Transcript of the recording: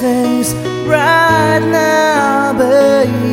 things right now, baby.